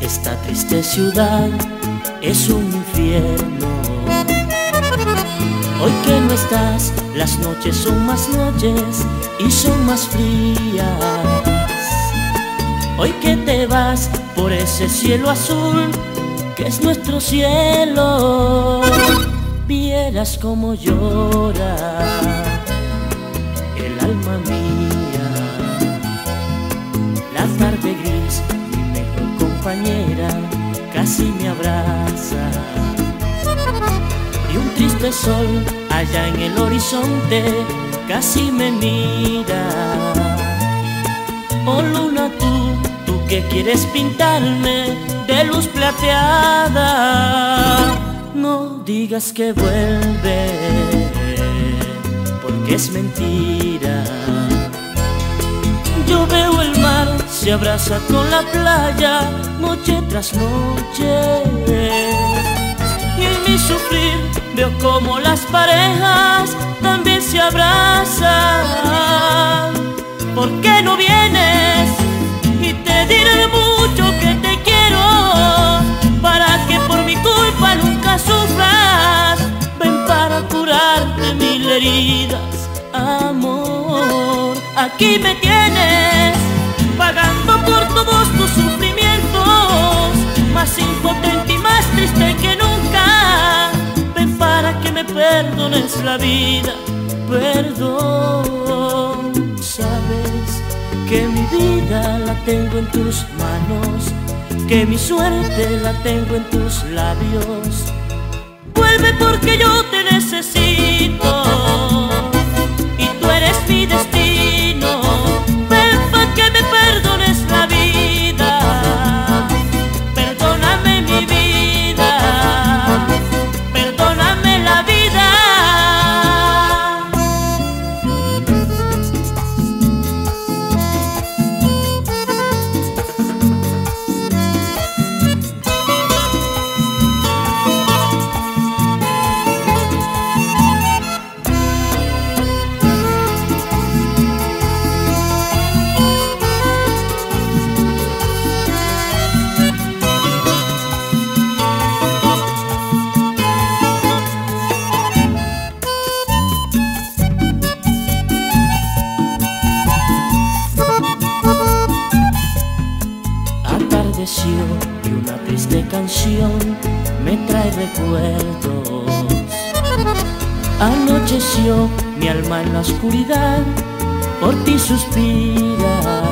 Esta triste ciudad es un infierno. Hoy que no estás, las noches son más noches y son más frías. Hoy que te vas por ese cielo azul que es nuestro cielo, vieras como llora me abraza. Y un triste sol allá en el horizonte casi me mira. Oh luna tú, tú que quieres pintarme de luz plateada. No digas que vuelve, porque es mentira. Yo veo se abraza con la playa, noche tras noche. Y en mi sufrir veo como las parejas también se abrazan. Perdones la vida, perdón. Sabes que mi vida la tengo en tus manos, que mi suerte la tengo en tus labios. Vuelve porque yo te necesito y tú eres mi destino. Atardeció y una triste canción me trae recuerdos. Anocheció mi alma en la oscuridad, por ti suspira.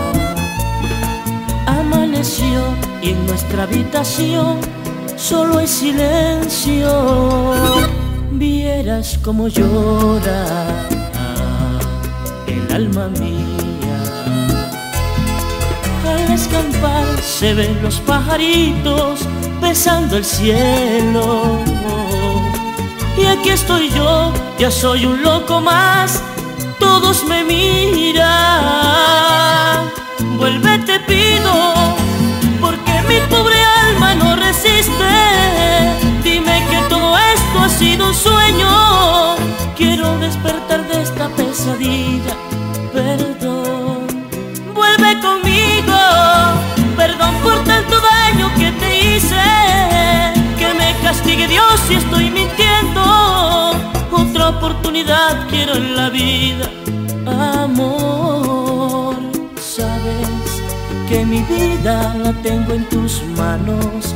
Amaneció y en nuestra habitación solo hay silencio. Vieras como llora el alma mía. Se ven los pajaritos besando el cielo. Y aquí estoy yo, ya soy un loco más, todos me miran. Vuelve te pido, porque mi pobre alma no resiste. Dime que todo esto ha sido un sueño. Quiero despertar de esta pesadilla. Oportunidad quiero en la vida, amor. Sabes que mi vida la tengo en tus manos,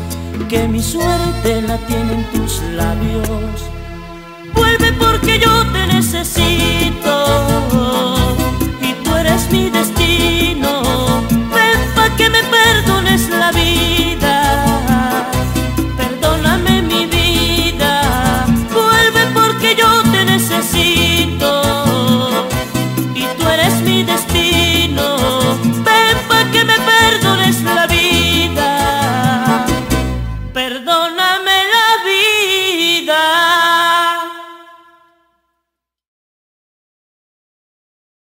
que mi suerte la tienen tus labios. Vuelve porque yo te necesito y tú eres mi destino.